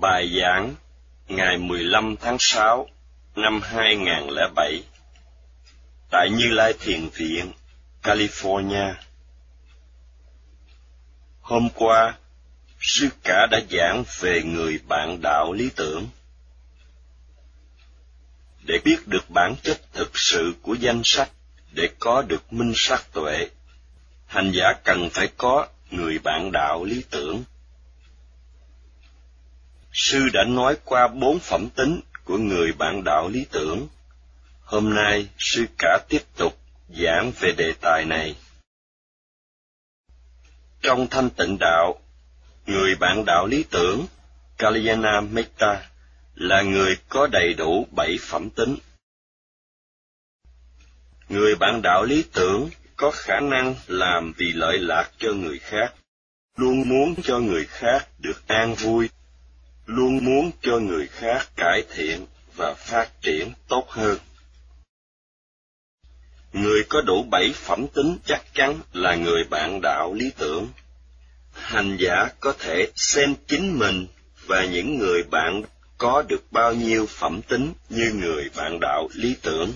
Bài giảng ngày 15 tháng 6 năm 2007 tại Như Lai Thiền Viện, California. Hôm qua, sư cả đã giảng về người bạn đạo lý tưởng. Để biết được bản chất thực sự của danh sách, để có được minh sát tuệ, hành giả cần phải có người bạn đạo lý tưởng. Sư đã nói qua bốn phẩm tính của người bạn đạo lý tưởng. Hôm nay, sư cả tiếp tục giảng về đề tài này. Trong thanh tịnh đạo, người bạn đạo lý tưởng, Kalyana Metta, là người có đầy đủ bảy phẩm tính. Người bạn đạo lý tưởng có khả năng làm vì lợi lạc cho người khác, luôn muốn cho người khác được an vui luôn muốn cho người khác cải thiện và phát triển tốt hơn. Người có đủ bảy phẩm tính chắc chắn là người bạn đạo lý tưởng. Hành giả có thể xem chính mình và những người bạn có được bao nhiêu phẩm tính như người bạn đạo lý tưởng.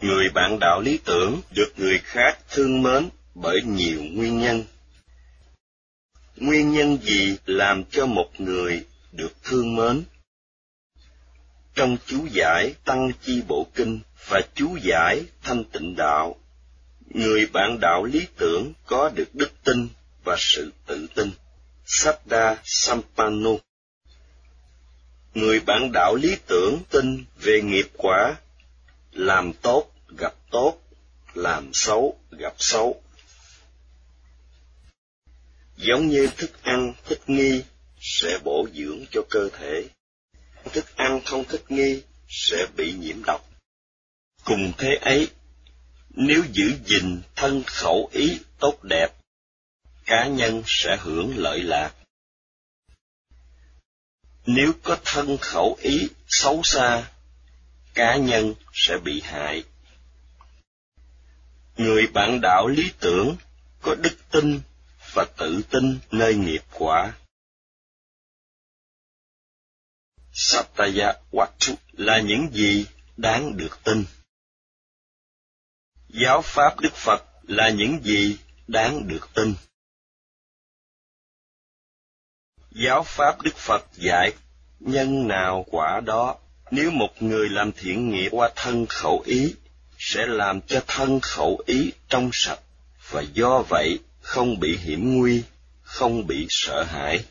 Người bạn đạo lý tưởng được người khác thương mến bởi nhiều nguyên nhân nguyên nhân gì làm cho một người được thương mến? Trong chú giải tăng chi bộ kinh và chú giải thanh tịnh đạo người bạn đạo lý tưởng có được đức tin và sự tự tin. Saddha Sampano Người bạn đạo lý tưởng tin về nghiệp quả, làm tốt gặp tốt, làm xấu gặp xấu giống như thức ăn thích nghi sẽ bổ dưỡng cho cơ thể. Thức ăn không thích nghi sẽ bị nhiễm độc. Cùng thế ấy, nếu giữ gìn thân khẩu ý tốt đẹp, cá nhân sẽ hưởng lợi lạc. Nếu có thân khẩu ý xấu xa, cá nhân sẽ bị hại. Người bạn đạo lý tưởng có đức tin và tự tin nơi nghiệp quả. Sattaya Watu là những gì đáng được tin. Giáo pháp Đức Phật là những gì đáng được tin. Giáo pháp Đức Phật dạy nhân nào quả đó, nếu một người làm thiện nghiệp qua thân khẩu ý, sẽ làm cho thân khẩu ý trong sạch, và do vậy không bị hiểm nguy, không bị sợ hãi.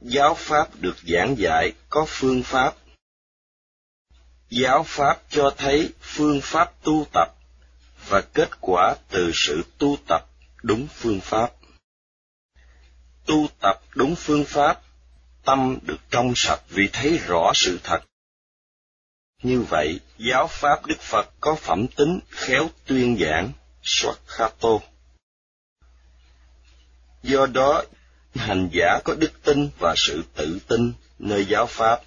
Giáo pháp được giảng dạy có phương pháp. Giáo pháp cho thấy phương pháp tu tập và kết quả từ sự tu tập đúng phương pháp. Tu tập đúng phương pháp, tâm được trong sạch vì thấy rõ sự thật. Như vậy, giáo pháp Đức Phật có phẩm tính khéo tuyên giảng, Swakhato. Do đó, hành giả có đức tin và sự tự tin nơi giáo pháp.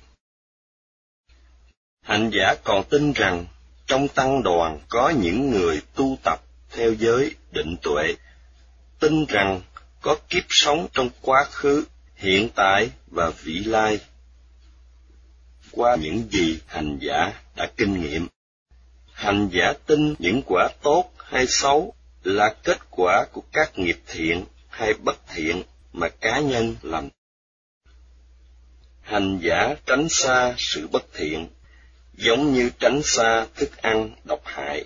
Hành giả còn tin rằng trong tăng đoàn có những người tu tập theo giới định tuệ, tin rằng có kiếp sống trong quá khứ, hiện tại và vị lai. Qua những gì hành giả đã kinh nghiệm, hành giả tin những quả tốt hay xấu là kết quả của các nghiệp thiện hay bất thiện mà cá nhân làm. Hành giả tránh xa sự bất thiện, giống như tránh xa thức ăn độc hại.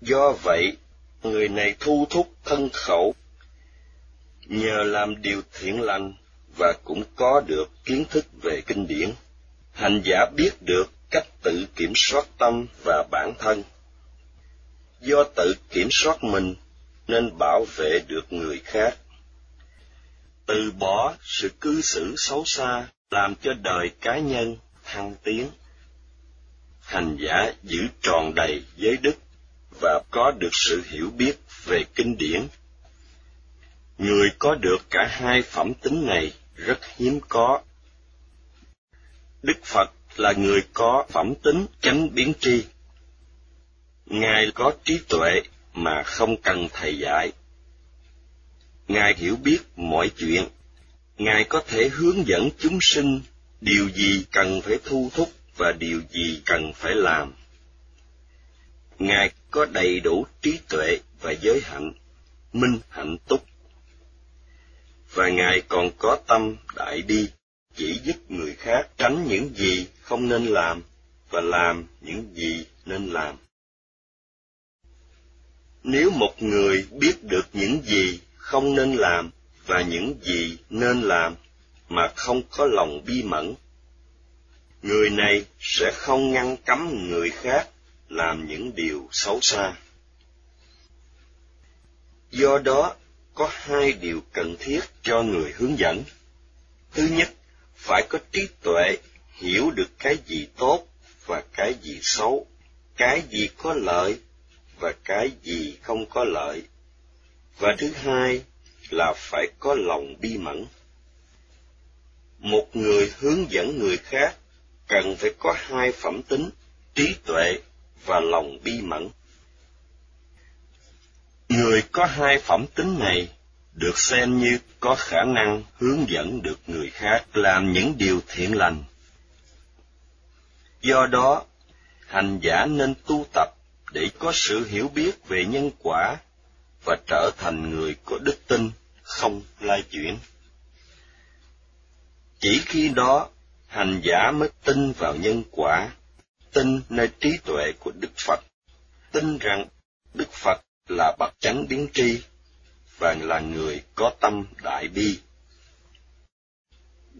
Do vậy, người này thu thúc thân khẩu, nhờ làm điều thiện lành và cũng có được kiến thức về kinh điển. Hành giả biết được cách tự kiểm soát tâm và bản thân. Do tự kiểm soát mình nên bảo vệ được người khác từ bỏ sự cư xử xấu xa làm cho đời cá nhân thăng tiến. Hành giả giữ tròn đầy giới đức và có được sự hiểu biết về kinh điển. Người có được cả hai phẩm tính này rất hiếm có. Đức phật là người có phẩm tính chánh biến tri. Ngài có trí tuệ mà không cần thầy dạy. Ngài hiểu biết mọi chuyện, Ngài có thể hướng dẫn chúng sinh điều gì cần phải thu thúc và điều gì cần phải làm. Ngài có đầy đủ trí tuệ và giới hạnh, minh hạnh túc. Và Ngài còn có tâm đại bi, chỉ giúp người khác tránh những gì không nên làm và làm những gì nên làm. Nếu một người biết được những gì không nên làm và những gì nên làm mà không có lòng bi mẫn, người này sẽ không ngăn cấm người khác làm những điều xấu xa. Do đó, có hai điều cần thiết cho người hướng dẫn. Thứ nhất, phải có trí tuệ, hiểu được cái gì tốt và cái gì xấu, cái gì có lợi và cái gì không có lợi. Và thứ hai là phải có lòng bi mẫn. Một người hướng dẫn người khác cần phải có hai phẩm tính, trí tuệ và lòng bi mẫn. Người có hai phẩm tính này được xem như có khả năng hướng dẫn được người khác làm những điều thiện lành. Do đó, hành giả nên tu tập để có sự hiểu biết về nhân quả và trở thành người có đức tin không lai chuyển. Chỉ khi đó, hành giả mới tin vào nhân quả, tin nơi trí tuệ của Đức Phật, tin rằng Đức Phật là bậc chánh biến tri và là người có tâm đại bi.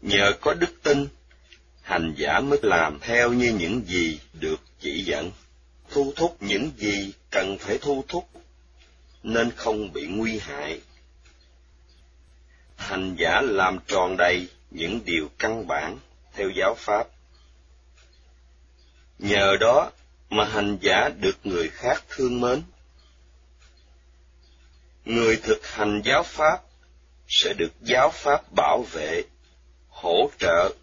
Nhờ có đức tin, hành giả mới làm theo như những gì được chỉ dẫn, thu thúc những gì cần phải thu thúc, nên không bị nguy hại. Hành giả làm tròn đầy những điều căn bản theo giáo pháp. Nhờ đó mà hành giả được người khác thương mến. Người thực hành giáo pháp sẽ được giáo pháp bảo vệ, hỗ trợ.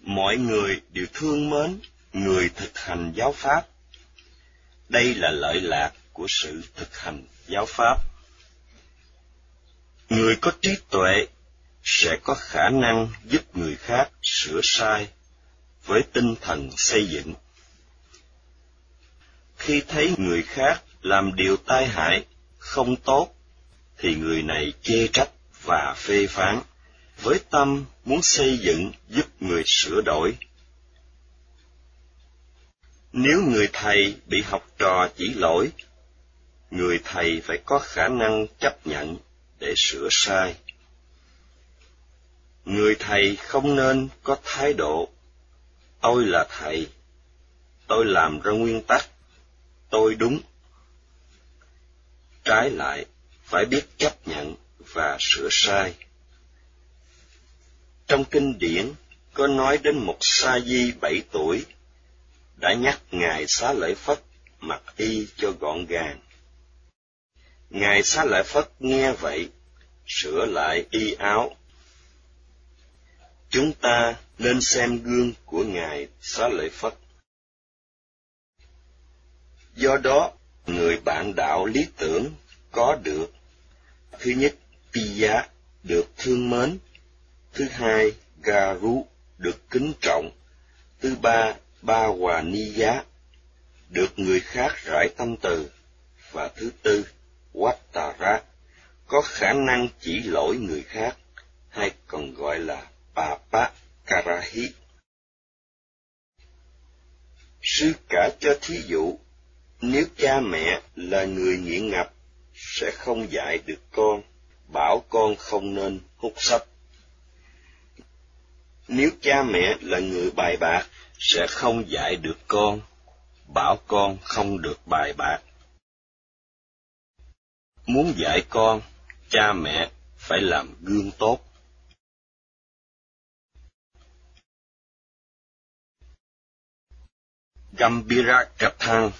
Mọi người đều thương mến người thực hành giáo pháp. Đây là lợi lạc của sự thực hành giáo pháp. Người có trí tuệ sẽ có khả năng giúp người khác sửa sai với tinh thần xây dựng. Khi thấy người khác làm điều tai hại, không tốt, thì người này chê trách và phê phán, với tâm muốn xây dựng giúp người sửa đổi. Nếu người thầy bị học trò chỉ lỗi, người thầy phải có khả năng chấp nhận để sửa sai. Người thầy không nên có thái độ, tôi là thầy, tôi làm ra nguyên tắc, tôi đúng. Trái lại, phải biết chấp nhận và sửa sai. Trong kinh điển, có nói đến một sa di bảy tuổi đã nhắc ngài xá lợi phất mặc y cho gọn gàng ngài xá lợi phất nghe vậy sửa lại y áo chúng ta nên xem gương của Ngài Xá Lợi Phất. Do đó, người bạn đạo lý tưởng có được thứ nhất, Piya được thương mến, thứ hai, Garu được kính trọng, thứ ba, Ba Hòa Ni Giá được người khác rải tâm từ, và thứ tư, Wattara có khả năng chỉ lỗi người khác, hay còn gọi là Papa Karahi. Sư cả cho thí dụ, nếu cha mẹ là người nghiện ngập, sẽ không dạy được con, bảo con không nên hút sách. Nếu cha mẹ là người bài bạc, sẽ không dạy được con, bảo con không được bài bạc. Muốn dạy con, cha mẹ phải làm gương tốt. Gambira Kathan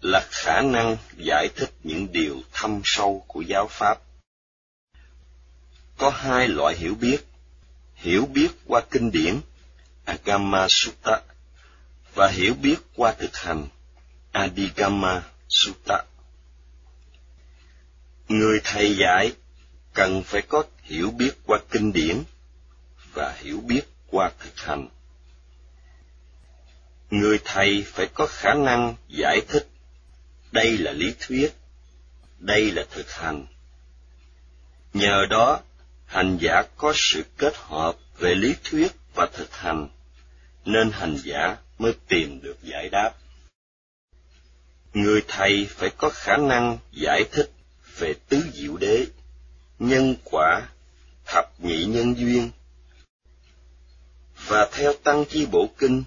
là khả năng giải thích những điều thâm sâu của giáo pháp. Có hai loại hiểu biết, hiểu biết qua kinh điển, Agama Sutta, và hiểu biết qua thực hành, Adigama Sutta. Người thầy dạy cần phải có hiểu biết qua kinh điển, và hiểu biết qua thực hành. Người thầy phải có khả năng giải thích. Đây là lý thuyết, đây là thực hành. Nhờ đó, hành giả có sự kết hợp về lý thuyết và thực hành, nên hành giả mới tìm được giải đáp. Người thầy phải có khả năng giải thích về tứ diệu đế, nhân quả, thập nhị nhân duyên. Và theo Tăng Chi Bộ Kinh,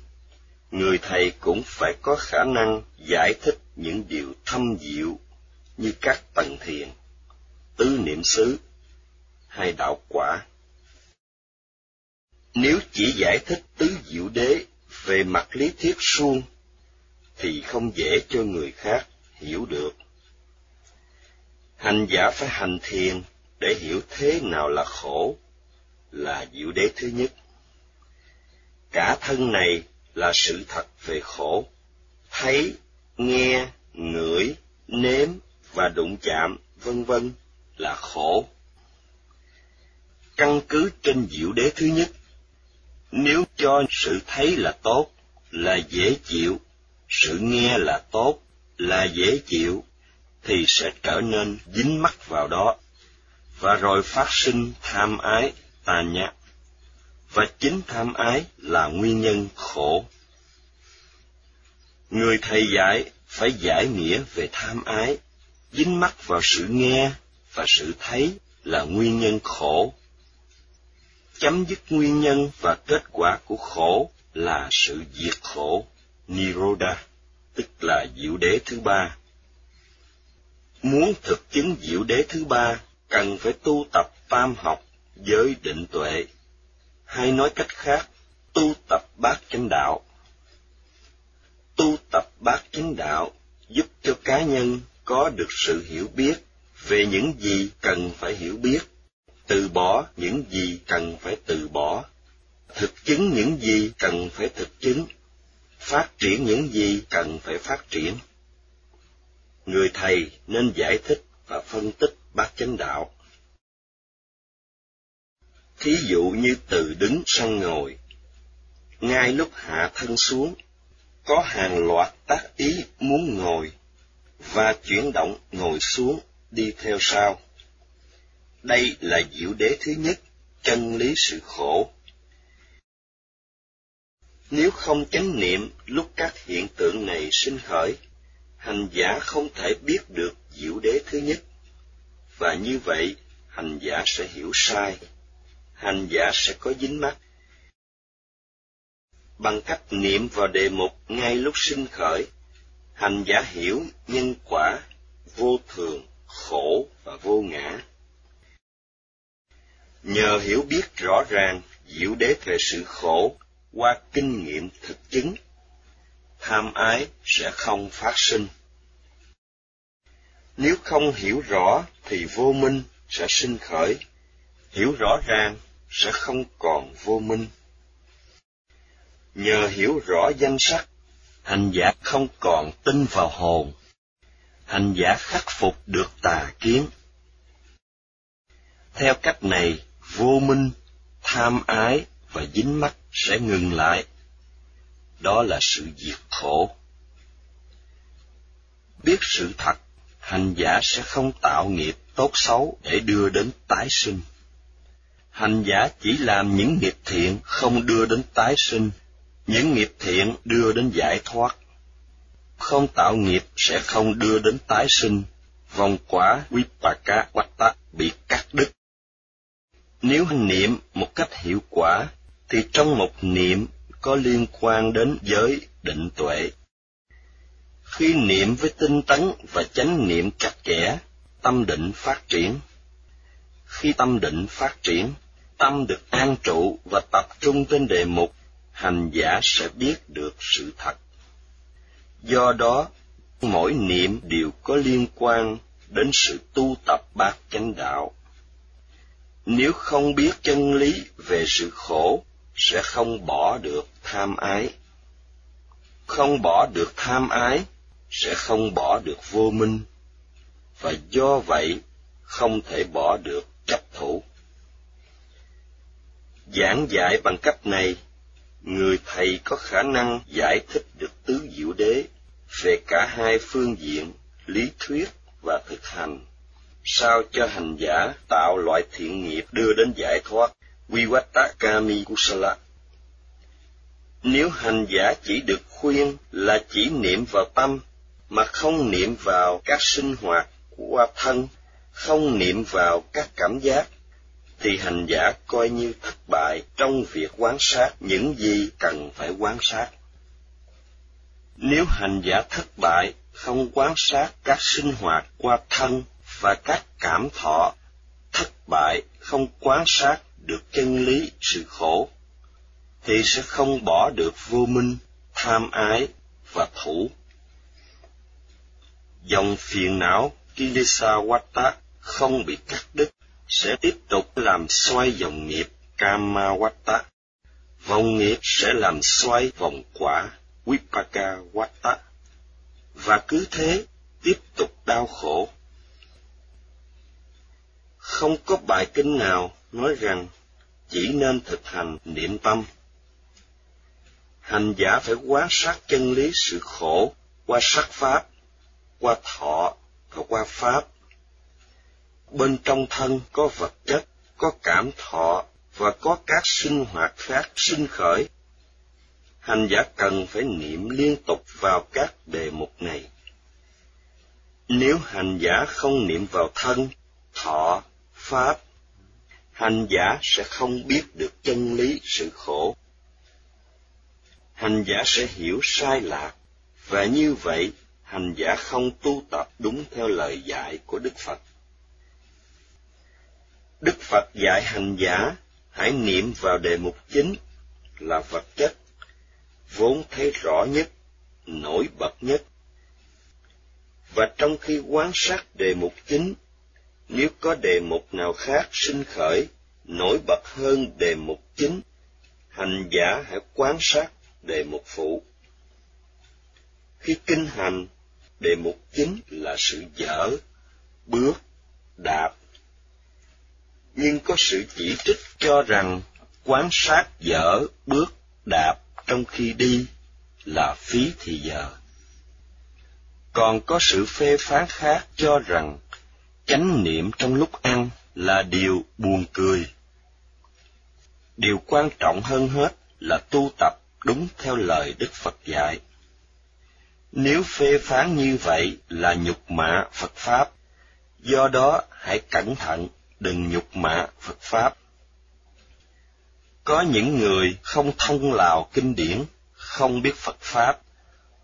người thầy cũng phải có khả năng giải thích những điều thâm diệu như các tầng thiền, tứ niệm xứ hay đạo quả. Nếu chỉ giải thích tứ diệu đế về mặt lý thuyết suông, thì không dễ cho người khác hiểu được. Hành giả phải hành thiền để hiểu thế nào là khổ, là diệu đế thứ nhất. Cả thân này là sự thật về khổ, thấy, nghe, ngửi, nếm và đụng chạm, vân vân là khổ. Căn cứ trên diệu đế thứ nhất, nếu cho sự thấy là tốt, là dễ chịu, sự nghe là tốt, là dễ chịu, thì sẽ trở nên dính mắc vào đó, và rồi phát sinh tham ái, tà nhạc. Và chính tham ái là nguyên nhân khổ. Người thầy dạy phải giải nghĩa về tham ái, dính mắc vào sự nghe và sự thấy là nguyên nhân khổ. Chấm dứt nguyên nhân và kết quả của khổ là sự diệt khổ, Niroda, tức là diệu đế thứ ba. Muốn thực chứng diệu đế thứ ba, cần phải tu tập tam học với định tuệ, hay nói cách khác, tu tập bát chánh đạo. Tu tập bát chánh đạo giúp cho cá nhân có được sự hiểu biết về những gì cần phải hiểu biết, từ bỏ những gì cần phải từ bỏ, thực chứng những gì cần phải thực chứng, phát triển những gì cần phải phát triển người thầy nên giải thích và phân tích bát chánh đạo. Thí dụ như từ đứng sang ngồi, ngay lúc hạ thân xuống, có hàng loạt tác ý muốn ngồi, và chuyển động ngồi xuống đi theo sau. Đây là diệu đế thứ nhất, chân lý sự khổ. Nếu không chánh niệm lúc các hiện tượng này sinh khởi, hành giả không thể biết được diệu đế thứ nhất, và như vậy hành giả sẽ hiểu sai, hành giả sẽ có dính mắc. Bằng cách niệm vào đề mục ngay lúc sinh khởi, hành giả hiểu nhân quả, vô thường, khổ và vô ngã. Nhờ hiểu biết rõ ràng diệu đế về sự khổ qua kinh nghiệm thực chứng tham ái sẽ không phát sinh. Nếu không hiểu rõ thì vô minh sẽ sinh khởi, hiểu rõ ràng sẽ không còn vô minh. Nhờ hiểu rõ danh sắc, hành giả không còn tin vào hồn, hành giả khắc phục được tà kiến. Theo cách này, vô minh, tham ái và dính mắt sẽ ngừng lại đó là sự diệt khổ. Biết sự thật, hành giả sẽ không tạo nghiệp tốt xấu để đưa đến tái sinh. Hành giả chỉ làm những nghiệp thiện không đưa đến tái sinh, những nghiệp thiện đưa đến giải thoát. Không tạo nghiệp sẽ không đưa đến tái sinh, vòng quả Vipaka Vatta bị cắt đứt. Nếu hành niệm một cách hiệu quả, thì trong một niệm có liên quan đến giới định tuệ. Khi niệm với tinh tấn và chánh niệm chặt chẽ, tâm định phát triển. Khi tâm định phát triển, tâm được an trụ và tập trung trên đề mục, hành giả sẽ biết được sự thật. Do đó, mỗi niệm đều có liên quan đến sự tu tập bát chánh đạo. Nếu không biết chân lý về sự khổ sẽ không bỏ được tham ái. Không bỏ được tham ái sẽ không bỏ được vô minh, và do vậy không thể bỏ được chấp thủ. Giảng dạy bằng cách này, người thầy có khả năng giải thích được tứ diệu đế về cả hai phương diện lý thuyết và thực hành, sao cho hành giả tạo loại thiện nghiệp đưa đến giải thoát Vivattakami Kusala. Nếu hành giả chỉ được khuyên là chỉ niệm vào tâm, mà không niệm vào các sinh hoạt qua thân, không niệm vào các cảm giác, thì hành giả coi như thất bại trong việc quan sát những gì cần phải quan sát. Nếu hành giả thất bại không quan sát các sinh hoạt qua thân và các cảm thọ, thất bại không quan sát được chân lý sự khổ, thì sẽ không bỏ được vô minh, tham ái và thủ. Dòng phiền não Kilesawata không bị cắt đứt sẽ tiếp tục làm xoay dòng nghiệp Kamawata. Vòng nghiệp sẽ làm xoay vòng quả Vipakawata. Và cứ thế tiếp tục đau khổ. Không có bài kinh nào nói rằng chỉ nên thực hành niệm tâm. Hành giả phải quán sát chân lý sự khổ qua sắc pháp, qua thọ và qua pháp bên trong thân có vật chất, có cảm thọ và có các sinh hoạt khác sinh khởi. Hành giả cần phải niệm liên tục vào các đề mục này. Nếu hành giả không niệm vào thân, thọ, pháp, hành giả sẽ không biết được chân lý sự khổ. Hành giả sẽ hiểu sai lạc, và như vậy hành giả không tu tập đúng theo lời dạy của Đức Phật. Đức Phật dạy hành giả hãy niệm vào đề mục chính là vật chất, vốn thấy rõ nhất, nổi bật nhất. Và trong khi quan sát đề mục chính, nếu có đề mục nào khác sinh khởi, nổi bật hơn đề mục chính, hành giả hãy quan sát đề mục phụ. Khi kinh hành, đề mục chính là sự dở, bước, đạp, nhưng có sự chỉ trích cho rằng quan sát dở bước đạp trong khi đi là phí thì giờ. Còn có sự phê phán khác cho rằng chánh niệm trong lúc ăn là điều buồn cười. Điều quan trọng hơn hết là tu tập đúng theo lời Đức Phật dạy. Nếu phê phán như vậy là nhục mạ Phật Pháp, do đó hãy cẩn thận đừng nhục mạ Phật Pháp. Có những người không thông lào kinh điển, không biết Phật Pháp,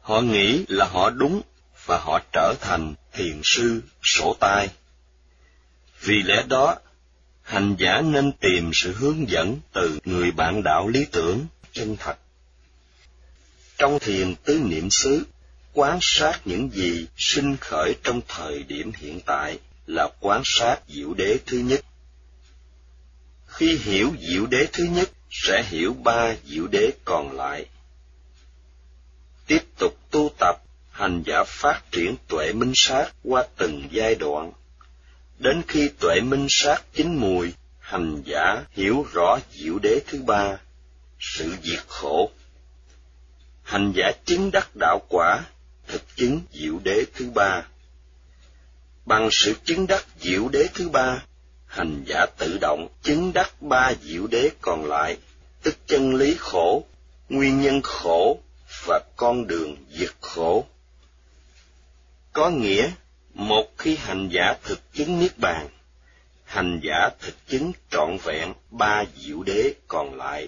họ nghĩ là họ đúng và họ trở thành thiền sư sổ tai. Vì lẽ đó, hành giả nên tìm sự hướng dẫn từ người bạn đạo lý tưởng chân thật. Trong thiền tứ niệm xứ, quan sát những gì sinh khởi trong thời điểm hiện tại là quán sát diệu đế thứ nhất. Khi hiểu diệu đế thứ nhất, sẽ hiểu ba diệu đế còn lại. Tiếp tục tu tập, hành giả phát triển tuệ minh sát qua từng giai đoạn. Đến khi tuệ minh sát chín mùi, hành giả hiểu rõ diệu đế thứ ba, sự diệt khổ. Hành giả chứng đắc đạo quả, thực chứng diệu đế thứ ba Bằng sự chứng đắc diệu đế thứ ba, hành giả tự động chứng đắc ba diệu đế còn lại, tức chân lý khổ, nguyên nhân khổ và con đường diệt khổ. Có nghĩa, một khi hành giả thực chứng Niết Bàn, hành giả thực chứng trọn vẹn ba diệu đế còn lại.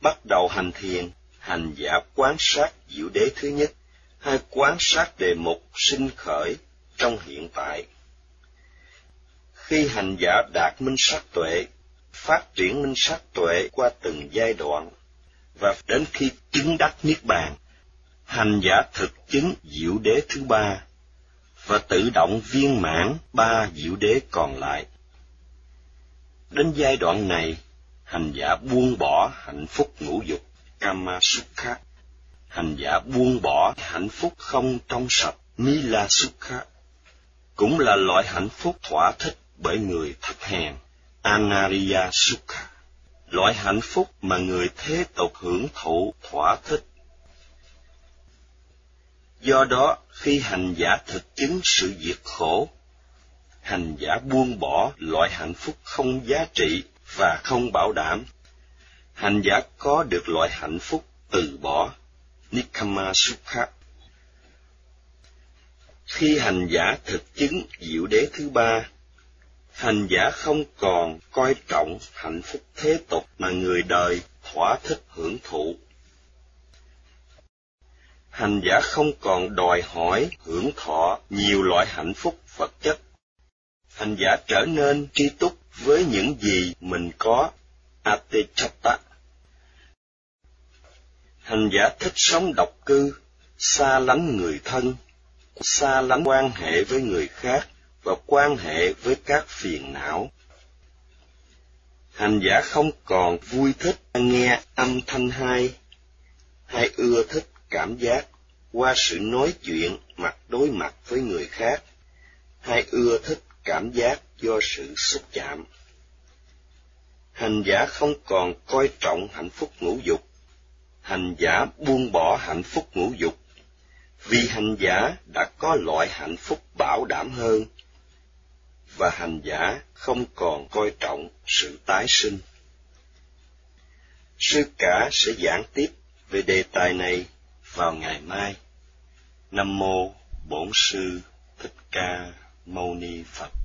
Bắt đầu hành thiền, hành giả quán sát diệu đế thứ nhất, hay quán sát đề mục sinh khởi trong hiện tại. Khi hành giả đạt minh sát tuệ, phát triển minh sát tuệ qua từng giai đoạn, và đến khi chứng đắc niết bàn, hành giả thực chứng diệu đế thứ ba, và tự động viên mãn ba diệu đế còn lại. Đến giai đoạn này, hành giả buông bỏ hạnh phúc ngũ dục, kama sukha. Hành giả buông bỏ hạnh phúc không trong sạch, nila sukha cũng là loại hạnh phúc thỏa thích bởi người thấp hèn, Anariya Sukha. loại hạnh phúc mà người thế tục hưởng thụ thỏa thích. Do đó, khi hành giả thực chứng sự diệt khổ, hành giả buông bỏ loại hạnh phúc không giá trị và không bảo đảm. Hành giả có được loại hạnh phúc từ bỏ, Nikama Sukha. Khi hành giả thực chứng diệu đế thứ ba, hành giả không còn coi trọng hạnh phúc thế tục mà người đời thỏa thích hưởng thụ. Hành giả không còn đòi hỏi hưởng thọ nhiều loại hạnh phúc vật chất. Hành giả trở nên tri túc với những gì mình có, Atechata. Hành giả thích sống độc cư, xa lánh người thân, xa lánh quan hệ với người khác và quan hệ với các phiền não. Hành giả không còn vui thích nghe âm thanh hay, hay ưa thích cảm giác qua sự nói chuyện mặt đối mặt với người khác, hay ưa thích cảm giác do sự xúc chạm. Hành giả không còn coi trọng hạnh phúc ngũ dục, hành giả buông bỏ hạnh phúc ngũ dục, vì hành giả đã có loại hạnh phúc bảo đảm hơn, và hành giả không còn coi trọng sự tái sinh. Sư cả sẽ giảng tiếp về đề tài này vào ngày mai. Nam mô Bổn sư Thích Ca Mâu Ni Phật.